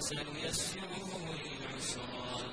فسنيسره للعسرى